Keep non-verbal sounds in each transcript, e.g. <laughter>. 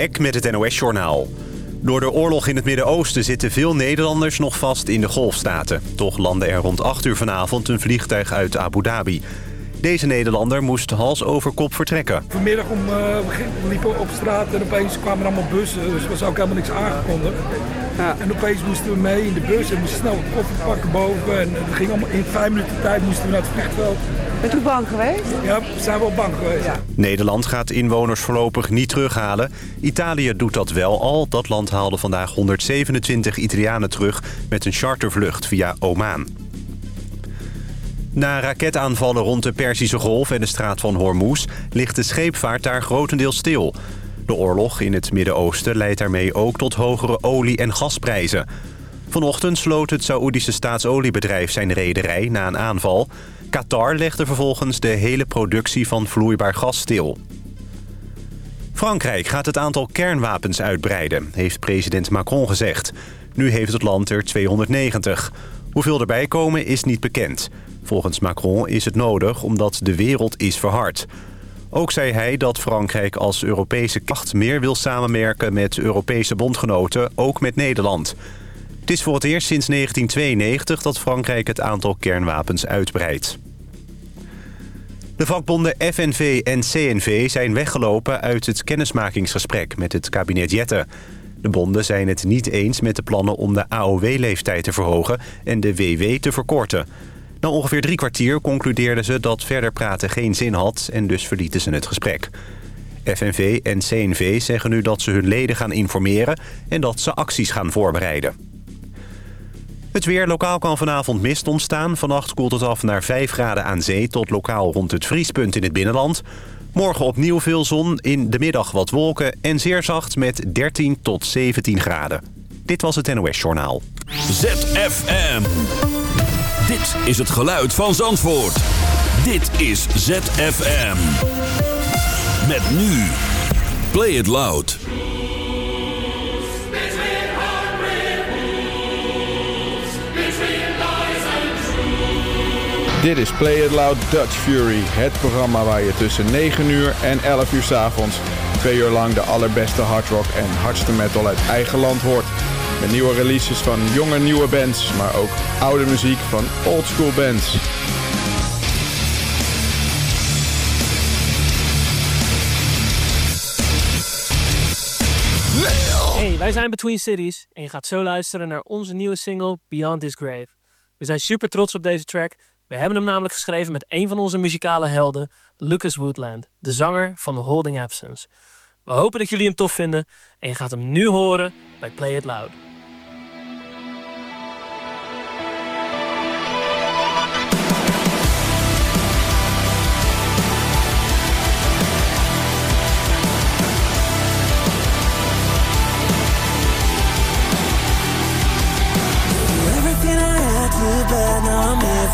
Eck met het NOS-journaal. Door de oorlog in het Midden-Oosten zitten veel Nederlanders nog vast in de golfstaten. Toch landde er rond 8 uur vanavond een vliegtuig uit Abu Dhabi. Deze Nederlander moest hals over kop vertrekken. Vanmiddag om, uh, we liepen op straat en opeens kwamen er allemaal bussen. Dus er was ook helemaal niks aangekondigd. Ja. En opeens moesten we mee in de bus en moesten snel een koffie pakken boven. En het ging allemaal in vijf minuten tijd moesten we naar het vliegveld. Bent u bang geweest? Ja, we zijn wel bang geweest. Ja. Nederland gaat inwoners voorlopig niet terughalen. Italië doet dat wel al. Dat land haalde vandaag 127 Italianen terug met een chartervlucht via Oman. Na raketaanvallen rond de Perzische Golf en de straat van Hormuz... ligt de scheepvaart daar grotendeels stil. De oorlog in het Midden-Oosten leidt daarmee ook tot hogere olie- en gasprijzen. Vanochtend sloot het Saoedische staatsoliebedrijf zijn rederij na een aanval. Qatar legde vervolgens de hele productie van vloeibaar gas stil. Frankrijk gaat het aantal kernwapens uitbreiden, heeft president Macron gezegd. Nu heeft het land er 290. Hoeveel erbij komen is niet bekend. Volgens Macron is het nodig omdat de wereld is verhard. Ook zei hij dat Frankrijk als Europese kracht meer wil samenwerken met Europese bondgenoten, ook met Nederland. Het is voor het eerst sinds 1992 dat Frankrijk het aantal kernwapens uitbreidt. De vakbonden FNV en CNV zijn weggelopen uit het kennismakingsgesprek met het kabinet Jette. De bonden zijn het niet eens met de plannen om de AOW-leeftijd te verhogen en de WW te verkorten. Na ongeveer drie kwartier concludeerden ze dat verder praten geen zin had... en dus verlieten ze het gesprek. FNV en CNV zeggen nu dat ze hun leden gaan informeren... en dat ze acties gaan voorbereiden. Het weer lokaal kan vanavond mist ontstaan. Vannacht koelt het af naar 5 graden aan zee... tot lokaal rond het vriespunt in het binnenland. Morgen opnieuw veel zon, in de middag wat wolken... en zeer zacht met 13 tot 17 graden. Dit was het NOS Journaal. ZFM. Dit is het geluid van Zandvoort. Dit is ZFM. Met nu. Play it loud. Dit is Play It Loud Dutch Fury. Het programma waar je tussen 9 uur en 11 uur s avonds... twee uur lang de allerbeste hardrock en hardste metal uit eigen land hoort... Met nieuwe releases van jonge nieuwe bands, maar ook oude muziek van oldschool bands. Hey, wij zijn Between Cities en je gaat zo luisteren naar onze nieuwe single Beyond This Grave. We zijn super trots op deze track. We hebben hem namelijk geschreven met een van onze muzikale helden, Lucas Woodland, de zanger van The Holding Absence. We hopen dat jullie hem tof vinden en je gaat hem nu horen bij Play It Loud.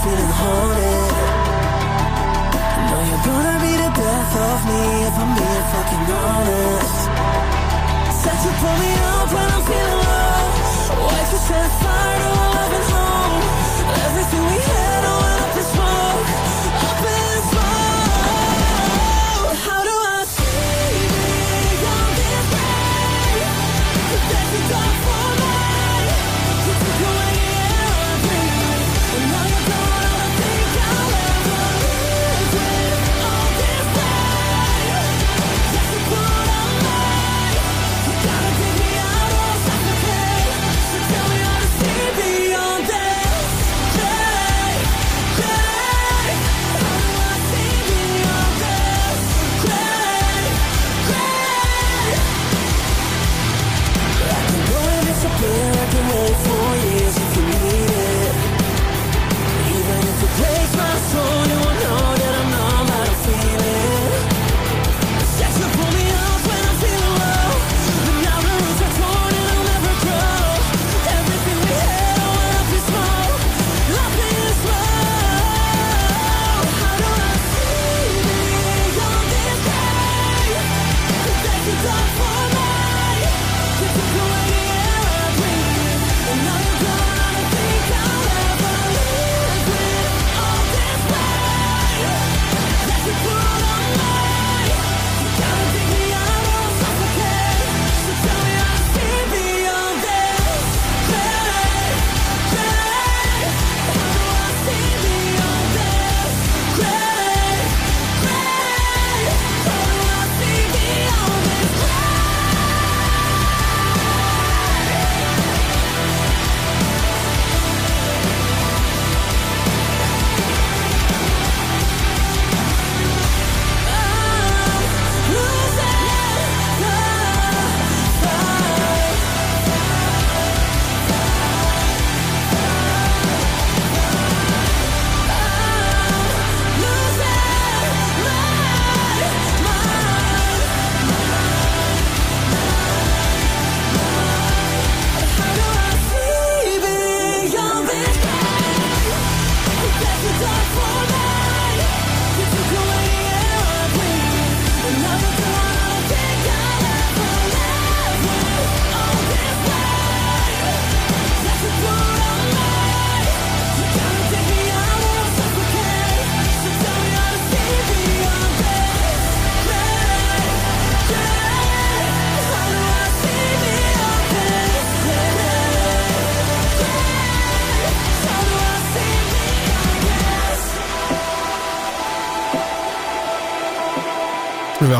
Feeling haunted. I know you're gonna be the death of me if I'm being fucking honest. Said to pull me up when I'm feeling low. Wife you set fire. to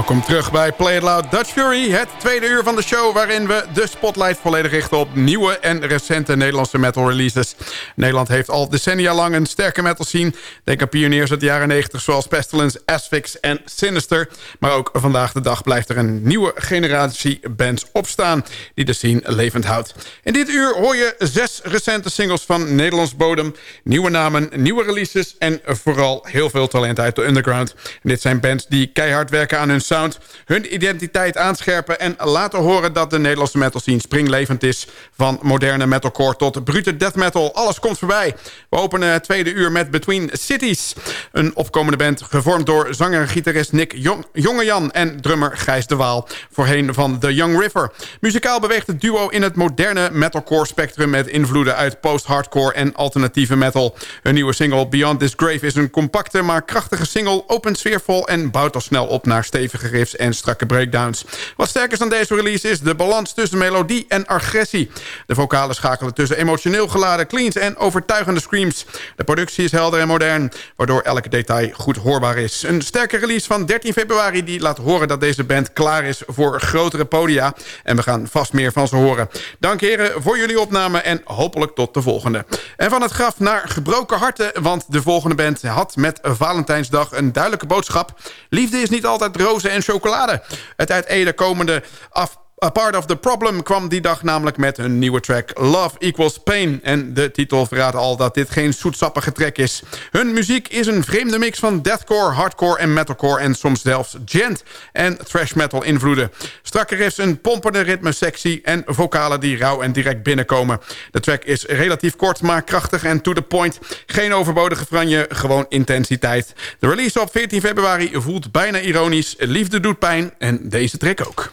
Welkom terug bij Play It Loud Dutch Fury. Het tweede uur van de show waarin we de spotlight volledig richten op nieuwe en recente Nederlandse metal releases. Nederland heeft al decennia lang een sterke metal scene. Denk aan pioniers uit de jaren 90 zoals Pestilence, Asphyx en Sinister. Maar ook vandaag de dag blijft er een nieuwe generatie bands opstaan die de scene levend houdt. In dit uur hoor je zes recente singles van Nederlands bodem. Nieuwe namen, nieuwe releases en vooral heel veel talent uit de underground. Dit zijn bands die keihard werken aan hun sound, hun identiteit aanscherpen... en laten horen dat de Nederlandse metal scene springlevend is. Van moderne metalcore tot brute death metal. Alles komt voorbij. We openen het tweede uur met Between Cities. Een opkomende band gevormd door zanger en gitarist Nick Jong Jongejan... en drummer Gijs de Waal, voorheen van The Young River. Muzikaal beweegt het duo in het moderne metalcore spectrum... met invloeden uit post-hardcore en alternatieve metal. Hun nieuwe single Beyond This Grave is een compacte maar krachtige single... open sfeervol en bouwt al snel op naar stevige riffs en strakke breakdowns. Wat sterk is aan deze release is de balans tussen melodie en agressie. De vocalen schakelen tussen emotioneel geladen cleans en overtuigende screams. De productie is helder en modern, waardoor elk detail goed hoorbaar is. Een sterke release van 13 februari die laat horen dat deze band klaar is voor grotere podia. En we gaan vast meer van ze horen. Dank heren voor jullie opname en hopelijk tot de volgende. En van het graf naar gebroken harten, want de volgende band had met Valentijnsdag een duidelijke boodschap. Liefde is niet altijd rozen en chocolade. Het uit Ede komende af A Part of the Problem kwam die dag namelijk met hun nieuwe track Love Equals Pain. En de titel verraadt al dat dit geen zoetsappige track is. Hun muziek is een vreemde mix van deathcore, hardcore en metalcore... en soms zelfs gent en thrash metal invloeden. Strakke riffs, een pompende ritmesectie... en vocalen die rauw en direct binnenkomen. De track is relatief kort, maar krachtig en to the point. Geen overbodige franje, gewoon intensiteit. De release op 14 februari voelt bijna ironisch. Liefde doet pijn en deze track ook.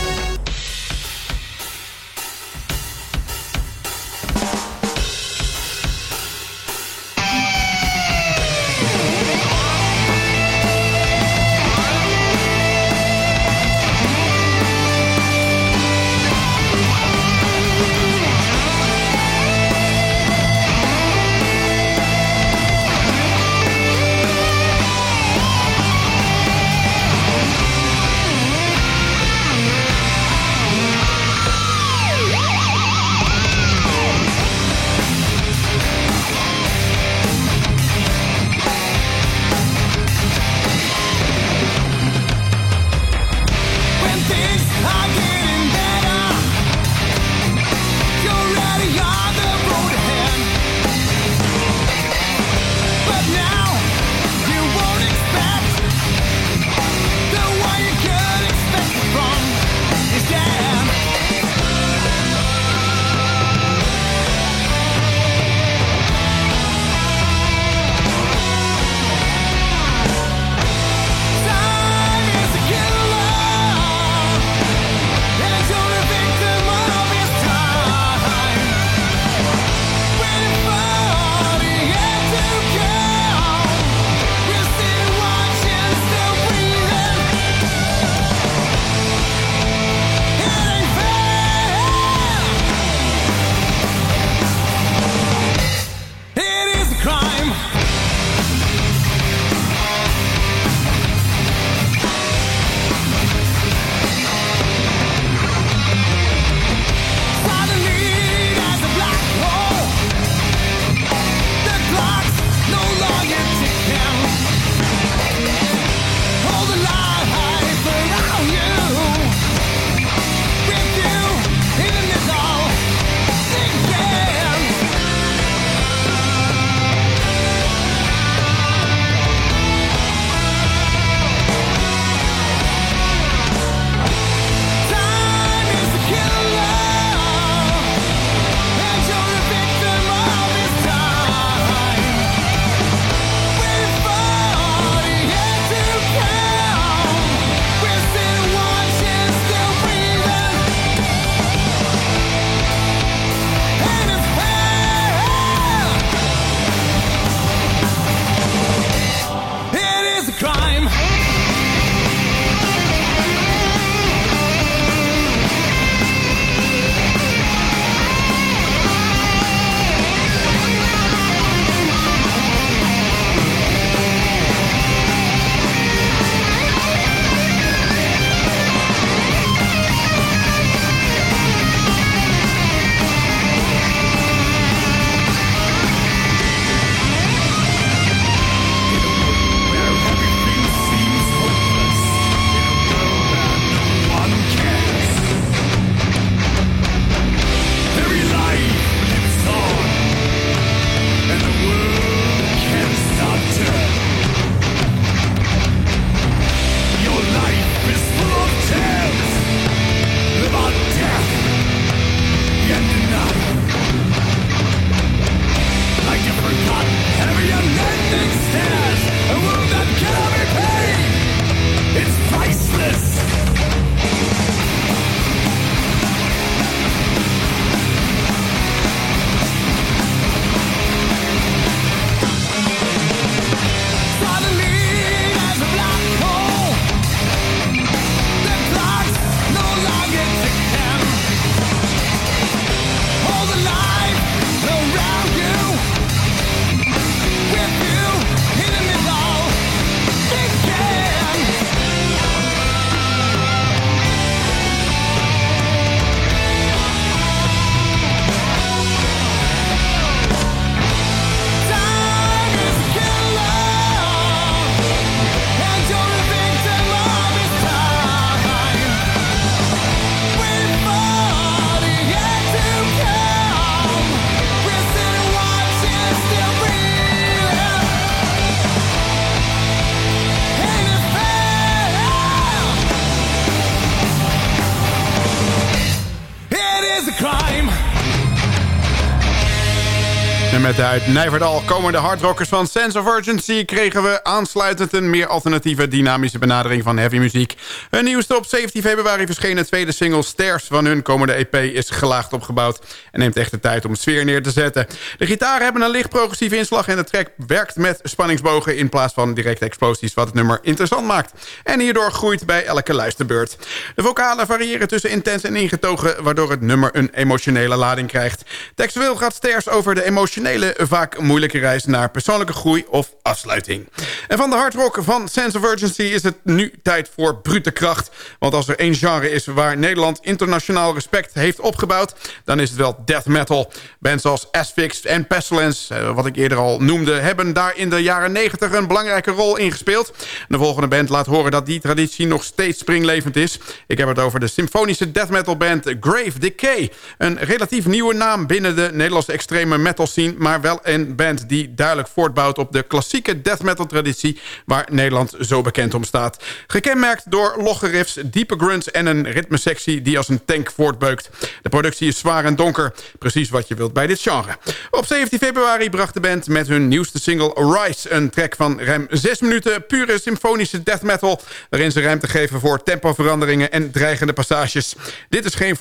Uit Nijverdal komende hardrockers van Sense of Urgency... kregen we aansluitend een meer alternatieve dynamische benadering van heavy muziek. Hun nieuwste op 17 februari verschenen tweede single Stairs van hun komende EP is gelaagd opgebouwd... en neemt echt de tijd om sfeer neer te zetten. De gitaren hebben een licht progressieve inslag en de track werkt met spanningsbogen... in plaats van directe explosies wat het nummer interessant maakt. En hierdoor groeit bij elke luisterbeurt. De vocalen variëren tussen intens en ingetogen... waardoor het nummer een emotionele lading krijgt. Textueel gaat Stairs over de emotionele, vaak moeilijke reis... naar persoonlijke groei of afsluiting. En van de hardrock van Sense of Urgency is het nu tijd voor brute kracht. Want als er één genre is waar Nederland internationaal respect heeft opgebouwd... dan is het wel death metal. Bands als Asphyx en Pestilence, eh, wat ik eerder al noemde... hebben daar in de jaren 90 een belangrijke rol in gespeeld. De volgende band laat horen dat die traditie nog steeds springlevend is. Ik heb het over de symfonische death metal band Grave Decay. Een relatief nieuwe naam binnen de Nederlandse extreme metal scene... maar wel een band die duidelijk voortbouwt op de klassieke death metal traditie... waar Nederland zo bekend om staat. Gekenmerkt door logge riffs, diepe grunts en een ritmesectie die als een tank voortbeukt. De productie is zwaar en donker, precies wat je wilt bij dit genre. Op 17 februari bracht de band met hun nieuwste single Rise... een track van ruim 6 minuten pure symfonische death metal... waarin ze ruimte geven voor tempoveranderingen en dreigende passages. Dit is geen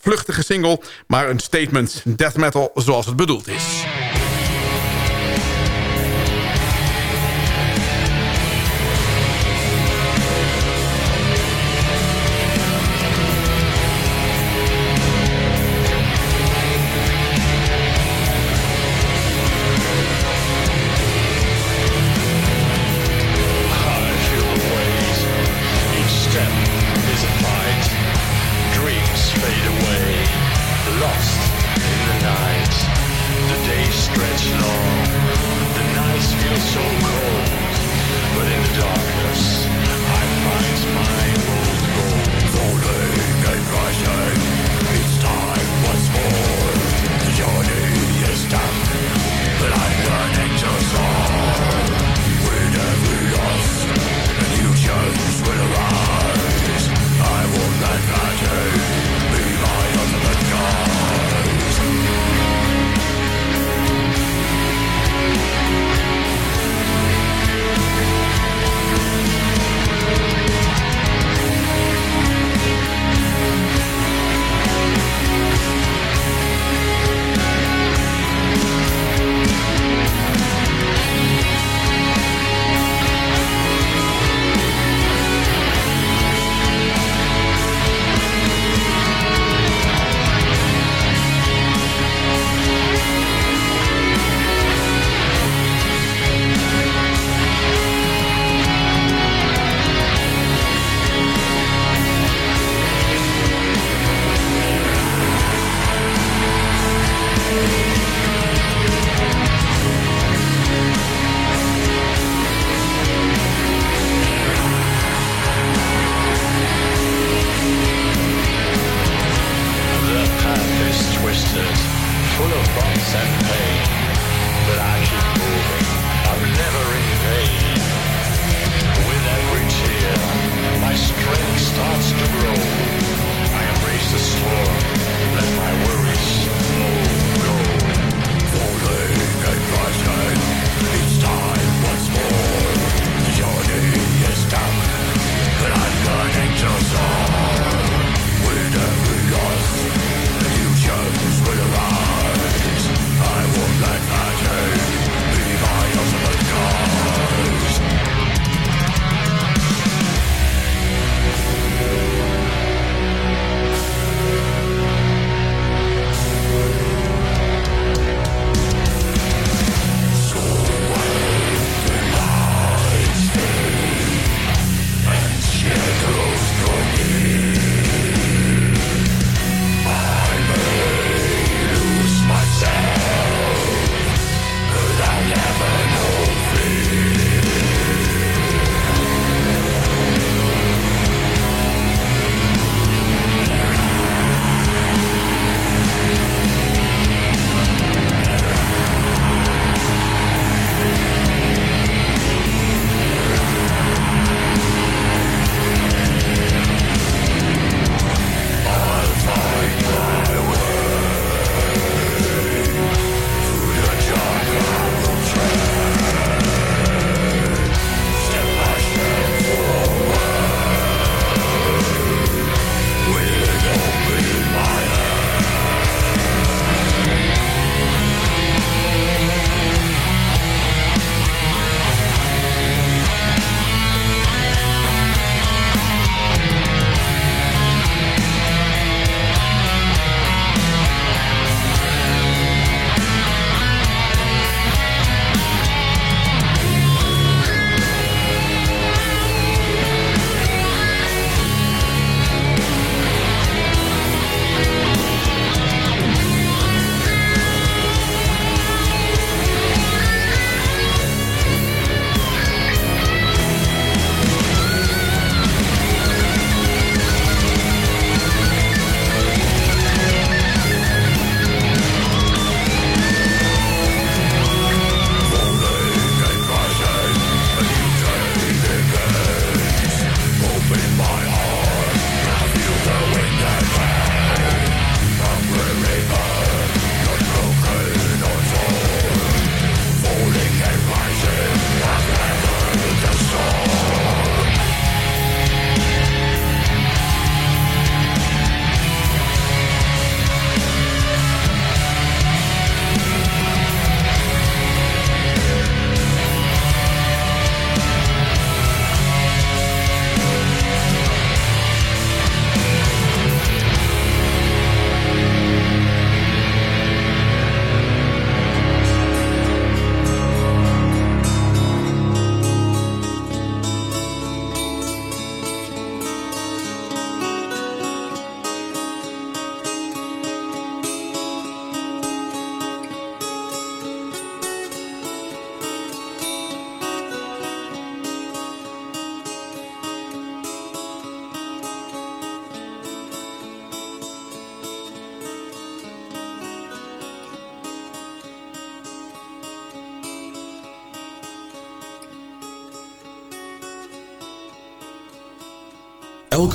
vluchtige single, maar een statement. Death metal zoals het bedoeld is.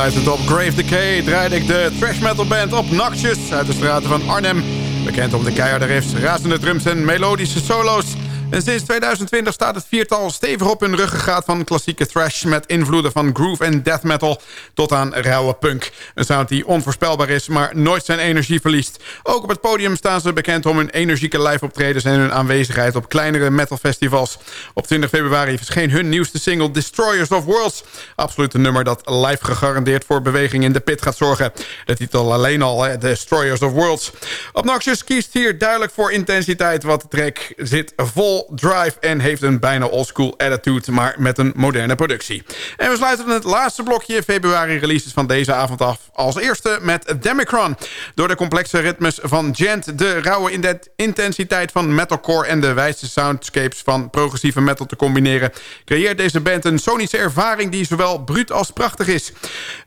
Aansluitend op Grave Decay draaide ik de thrash metal band Obnoxious uit de straten van Arnhem. Bekend om de keiharde riffs, razende drums en melodische solo's. En sinds 2020 staat het viertal stevig op hun ruggengraat van klassieke thrash... met invloeden van groove en death metal tot aan rauwe punk. Een sound die onvoorspelbaar is, maar nooit zijn energie verliest. Ook op het podium staan ze bekend om hun energieke live optredens... en hun aanwezigheid op kleinere metalfestivals. Op 20 februari verscheen hun nieuwste single Destroyers of Worlds. Absoluut een nummer dat live gegarandeerd voor beweging in de pit gaat zorgen. De titel alleen al, Destroyers of Worlds. Obnoxious kiest hier duidelijk voor intensiteit... wat de track zit vol drive en heeft een bijna oldschool attitude... maar met een moderne productie. En we sluiten het laatste blokje februari releases van deze avond af. Als eerste met Demicron. Door de complexe ritmes van Gent, de rauwe intensiteit van metalcore... en de wijze soundscapes van progressieve metal te combineren... creëert deze band een sonische ervaring die zowel bruut als prachtig is.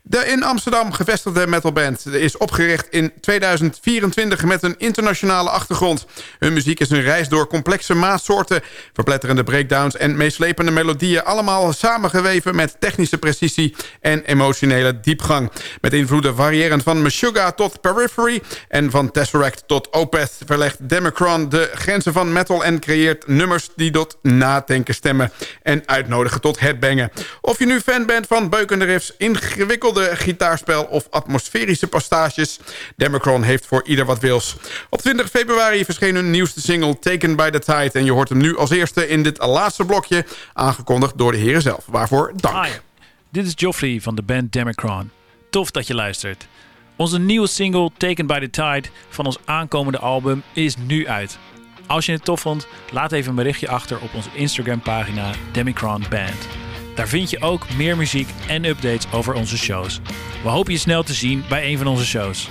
De in Amsterdam gevestigde metalband is opgericht in 2024 met een internationale achtergrond. Hun muziek is een reis door complexe maatsoorten verpletterende breakdowns... en meeslepende melodieën allemaal samengeweven met technische precisie en emotionele diepgang. Met invloeden variërend van Meshuggah tot Periphery... en van Tesseract tot Opeth verlegt Democron de grenzen van metal... en creëert nummers die tot nadenken stemmen en uitnodigen tot headbangen. Of je nu fan bent van beukende riffs, ingewikkelde gitaarspel... of atmosferische pastages, Democron heeft voor ieder wat wils. Op 20 februari verscheen hun nieuwste single Taken by the Tide... en je hoort nu als eerste in dit laatste blokje... aangekondigd door de heren zelf. Waarvoor dank. Dit is Joffrey van de band Democron. Tof dat je luistert. Onze nieuwe single Taken by the Tide van ons aankomende album is nu uit. Als je het tof vond, laat even een berichtje achter op onze Instagram pagina Demicron Band. Daar vind je ook meer muziek en updates over onze shows. We hopen je snel te zien bij een van onze shows.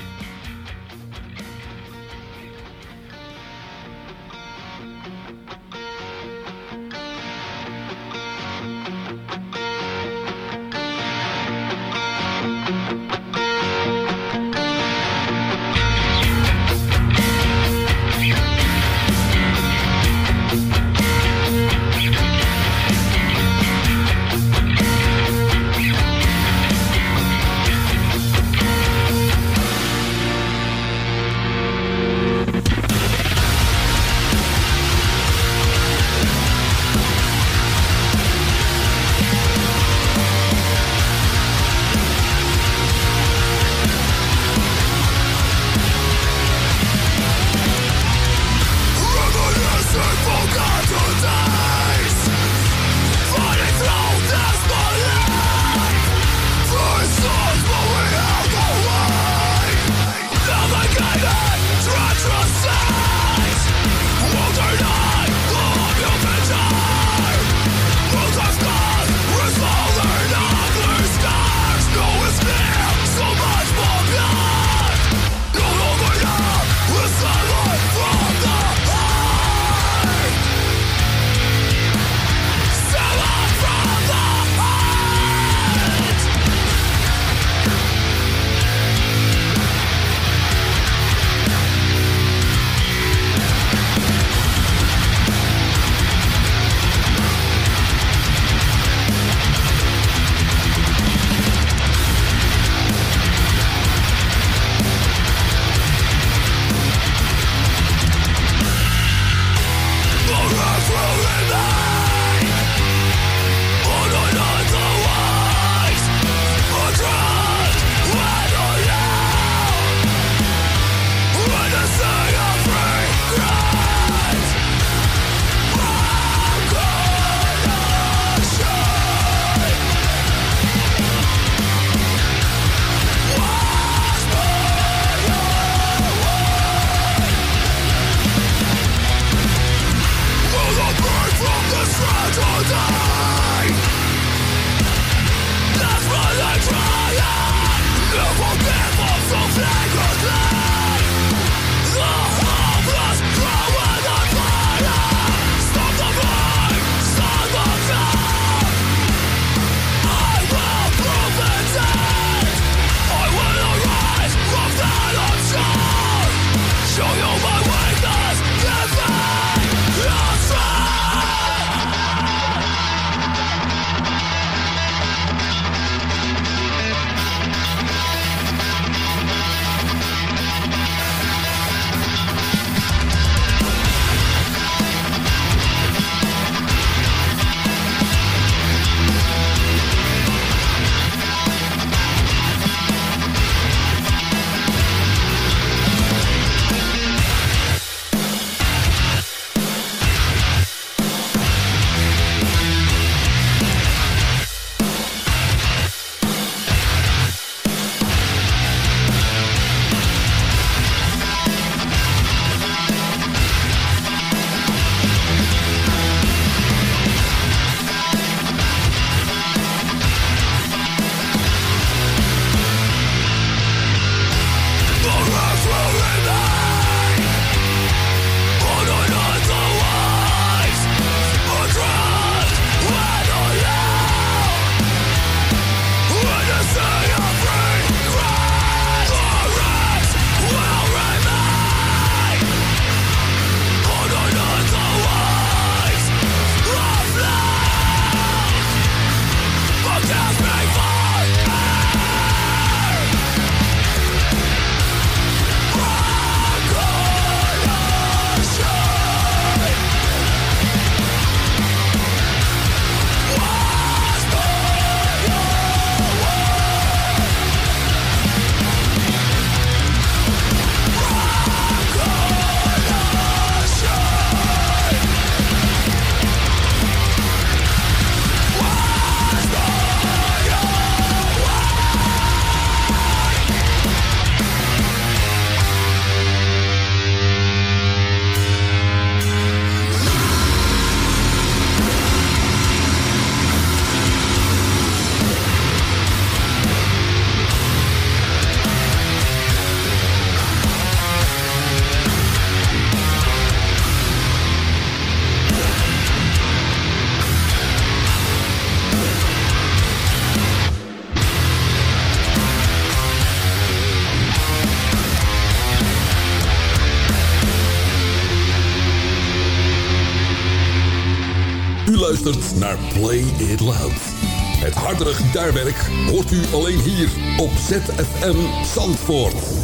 Hoort u alleen hier op ZFM Zandvoort.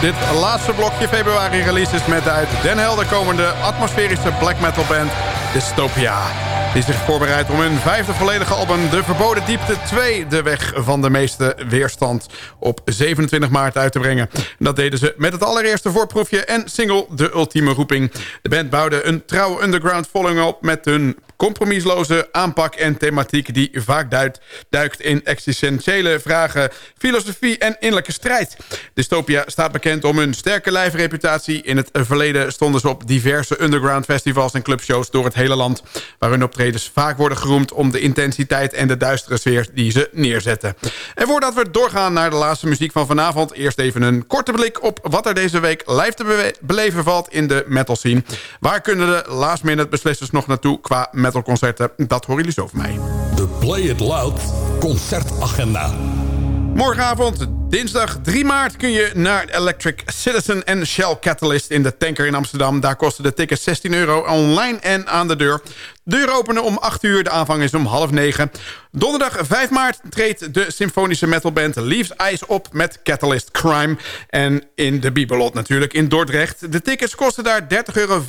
Dit laatste blokje februari releases met de uit Den Helder komende atmosferische black metal band Dystopia. Die zich voorbereidt om hun vijfde volledige album De Verboden Diepte 2... de weg van de meeste weerstand op 27 maart uit te brengen. Dat deden ze met het allereerste voorproefje en single De Ultieme Roeping. De band bouwde een trouwe underground following op met hun compromisloze aanpak en thematiek... die vaak duidt, duikt in existentiële vragen, filosofie en innerlijke strijd. Dystopia staat bekend om hun sterke lijfreputatie. In het verleden stonden ze op diverse underground festivals en clubshows door het hele land... waar hun optredens vaak worden geroemd om de intensiteit en de duistere sfeer die ze neerzetten. En voordat we doorgaan naar de laatste muziek van vanavond... eerst even een korte blik op wat er deze week live te beleven valt in de metal scene. Waar kunnen de last minute beslissers nog naartoe qua metalconcerten? Dat horen jullie zo van mij. De Play It Loud concertagenda. Morgenavond, dinsdag 3 maart, kun je naar Electric Citizen en Shell Catalyst in de Tanker in Amsterdam. Daar kosten de tickets 16 euro online en aan de deur. Deur openen om 8 uur, de aanvang is om half 9. Donderdag 5 maart treedt de symfonische metalband Leaves Ice op met Catalyst Crime. En in de Bibelot natuurlijk in Dordrecht. De tickets kosten daar 30,24 euro.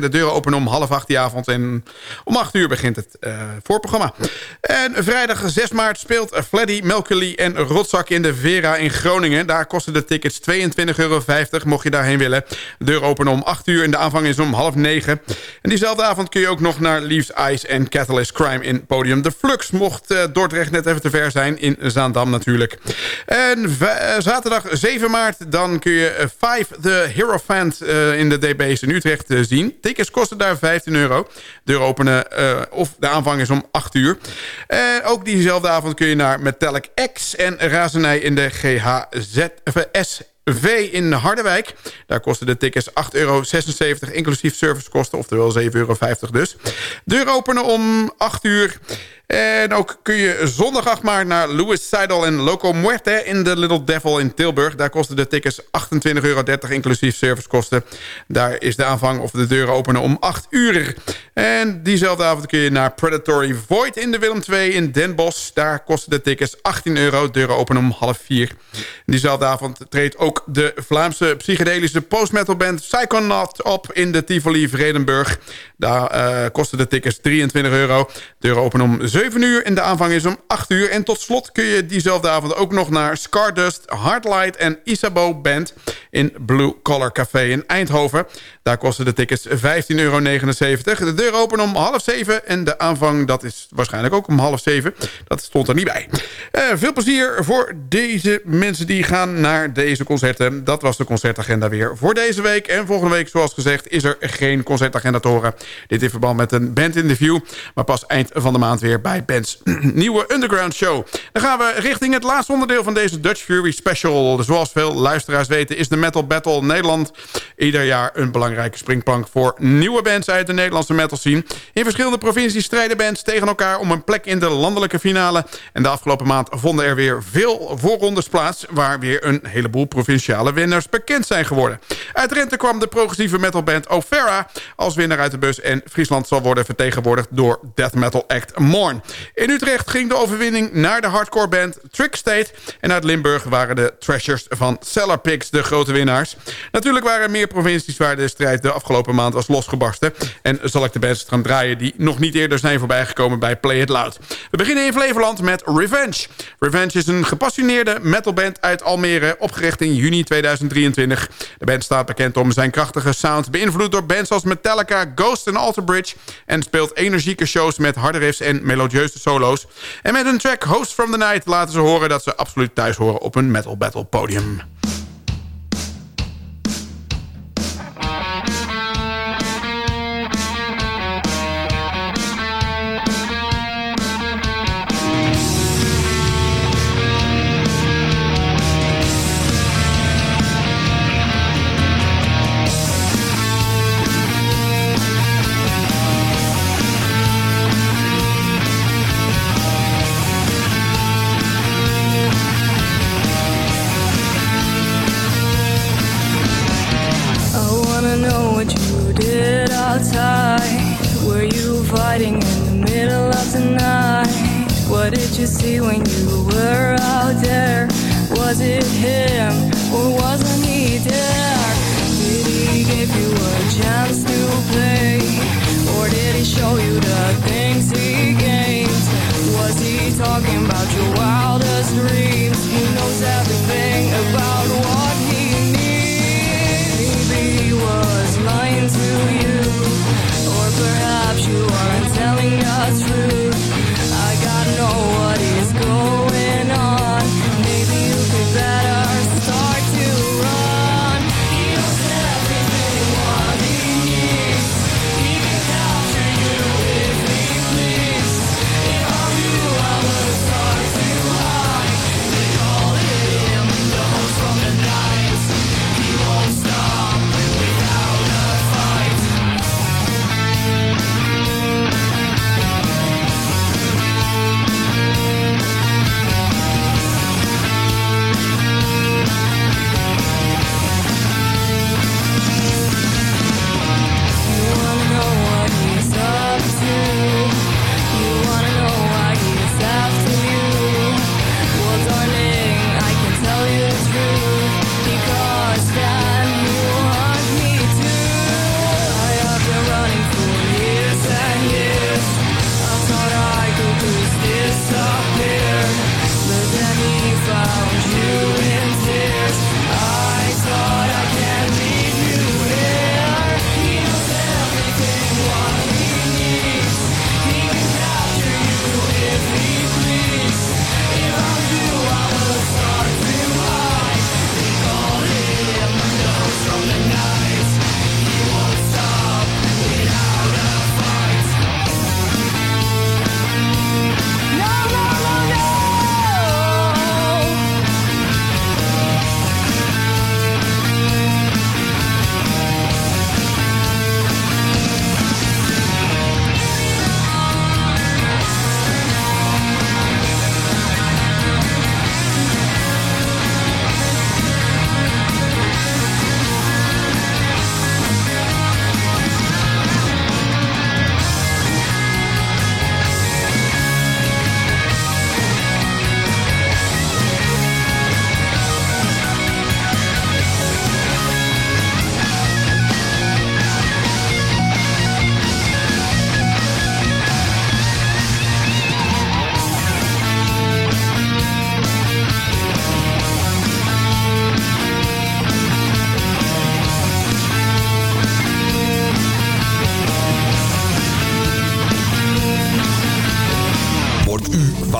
De deuren openen om half 8 die avond en om 8 uur begint het uh, voorprogramma. En vrijdag 6 maart speelt Fleddy, Melkely en Rotzak in de In Groningen. Daar kosten de tickets 22,50 euro, mocht je daarheen willen. De deur openen om 8 uur en de aanvang is om half 9. En diezelfde avond kun je ook nog naar Leaves Ice en Catalyst Crime in Podium de Flux. Mocht uh, Dordrecht net even te ver zijn. In Zaandam natuurlijk. En uh, zaterdag 7 maart dan kun je 5 uh, The Hero Fan uh, in de DB's in Utrecht zien. Tickets kosten daar 15 euro. Deur openen of de aanvang is om 8 uur. En ook diezelfde avond kun je naar Metallic X en Razernij in de GHZS V in Harderwijk. Daar kosten de tickets 8,76 euro, inclusief servicekosten, oftewel 7,50 euro dus. Deur openen om 8 uur. En ook kun je zondag 8 maart naar Louis Seidel en Loco Muerte in de Little Devil in Tilburg. Daar kosten de tickets 28,30 euro, inclusief servicekosten. Daar is de aanvang of de deuren openen om 8 uur. En diezelfde avond kun je naar Predatory Void in de Willem 2 in Den Bosch. Daar kosten de tickets 18 euro, deuren openen om half 4. Diezelfde avond treedt ook de Vlaamse psychedelische post-metal band Psychonaut op in de Tivoli Vredenburg. Daar uh, kosten de tickets 23 euro. Deuren openen om 7 uur en de aanvang is om 8 uur. En tot slot kun je diezelfde avond ook nog naar Scardust, Hardlight en Isabeau Band... in Blue Collar Café in Eindhoven. Daar kosten de tickets 15,79 euro. De deur openen om half 7 en de aanvang dat is waarschijnlijk ook om half 7. Dat stond er niet bij. Uh, veel plezier voor deze mensen die gaan naar deze concerten. Dat was de concertagenda weer voor deze week. En volgende week, zoals gezegd, is er geen concertagenda te horen. Dit in verband met een bandinterview. Maar pas eind van de maand weer bij Bands <clears throat> nieuwe Underground Show. Dan gaan we richting het laatste onderdeel van deze Dutch Fury Special. Zoals veel luisteraars weten is de Metal Battle Nederland ieder jaar een belangrijke springplank voor nieuwe bands uit de Nederlandse metal scene. In verschillende provincies strijden bands tegen elkaar om een plek in de landelijke finale. En de afgelopen maand vonden er weer veel voorrondes plaats... waar weer een heleboel provinciale winnaars bekend zijn geworden. Uit Rente kwam de progressieve metalband O'Fera als winnaar uit de bus... en Friesland zal worden vertegenwoordigd door death metal act Morn. In Utrecht ging de overwinning naar de hardcore band Trick State... en uit Limburg waren de Treasures van Cellar Pigs de grote winnaars. Natuurlijk waren er meer provincies waar de de afgelopen maand was losgebarsten... en zal ik de bands gaan draaien die nog niet eerder zijn voorbijgekomen bij Play It Loud. We beginnen in Flevoland met Revenge. Revenge is een gepassioneerde metalband uit Almere... opgericht in juni 2023. De band staat bekend om zijn krachtige sound... beïnvloed door bands als Metallica, Ghost en Alter Bridge... en speelt energieke shows met harde riffs en melodieuze solo's. En met hun track Host from the Night laten ze horen... dat ze absoluut thuis horen op een metal battle podium.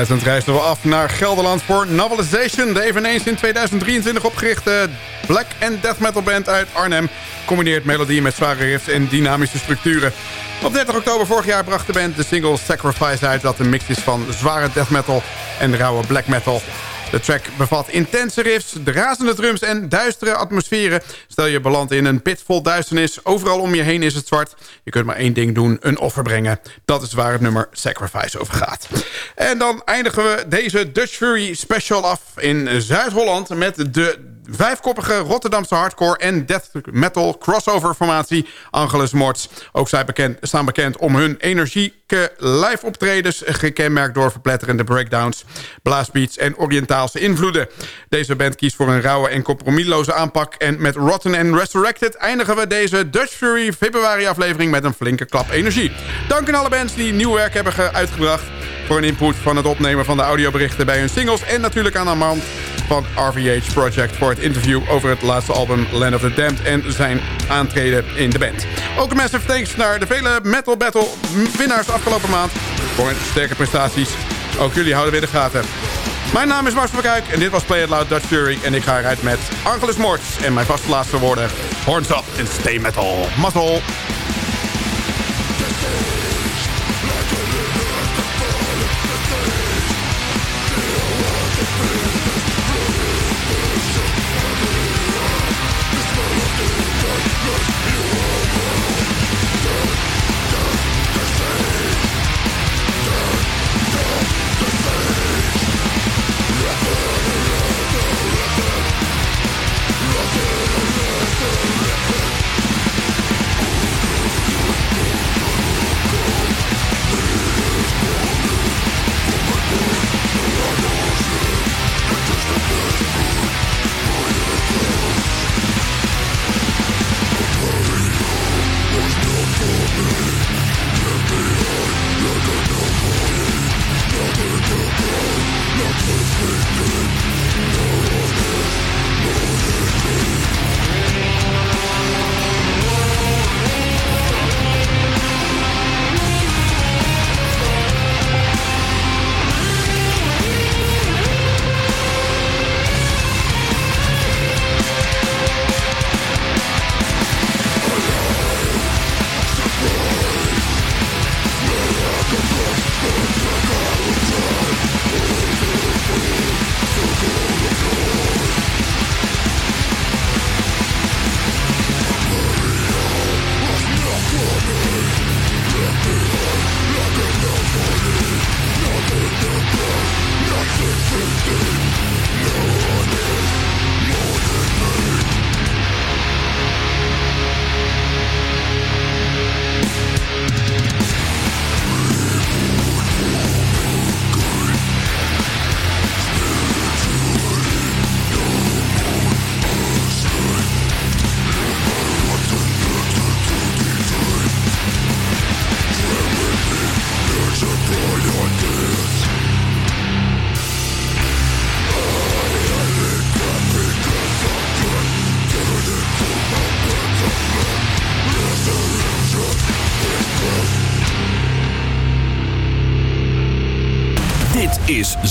En aansluitend reisden we af naar Gelderland voor Novelization. De eveneens in 2023 opgerichte black and death metal band uit Arnhem... combineert melodie met zware riffs en dynamische structuren. Op 30 oktober vorig jaar bracht de band de single Sacrifice uit... dat een mix is van zware death metal en rauwe black metal. De track bevat intense riffs, razende drums en duistere atmosferen. Stel je belandt in een pit vol duisternis. Overal om je heen is het zwart. Je kunt maar één ding doen, een offer brengen. Dat is waar het nummer Sacrifice over gaat. En dan eindigen we deze Dutch Fury special af in Zuid-Holland... met de vijfkoppige Rotterdamse hardcore en death metal crossover formatie Angelus Morts. Ook zij bekend, staan bekend om hun live optredens... gekenmerkt door verpletterende breakdowns, blaasbeats en oriëntaalse invloeden. Deze band kiest voor een rauwe en compromisloze aanpak... en met Rotten and Resurrected eindigen we deze Dutch Fury februari aflevering... met een flinke klap energie. Dank aan alle bands die nieuw werk hebben uitgebracht... voor een input van het opnemen van de audioberichten bij hun singles... en natuurlijk aan Amand van RVH Project voor het interview over het laatste album Land of the Damned en zijn aantreden in de band. Ook een massive thanks naar de vele Metal Battle winnaars afgelopen maand voor sterke prestaties. Ook jullie houden weer de gaten. Mijn naam is Mars van Kuik en dit was Play It Loud Dutch Fury en ik ga eruit met Angelus Morts en mijn vaste laatste woorden Horns up en stay metal. Mazzel!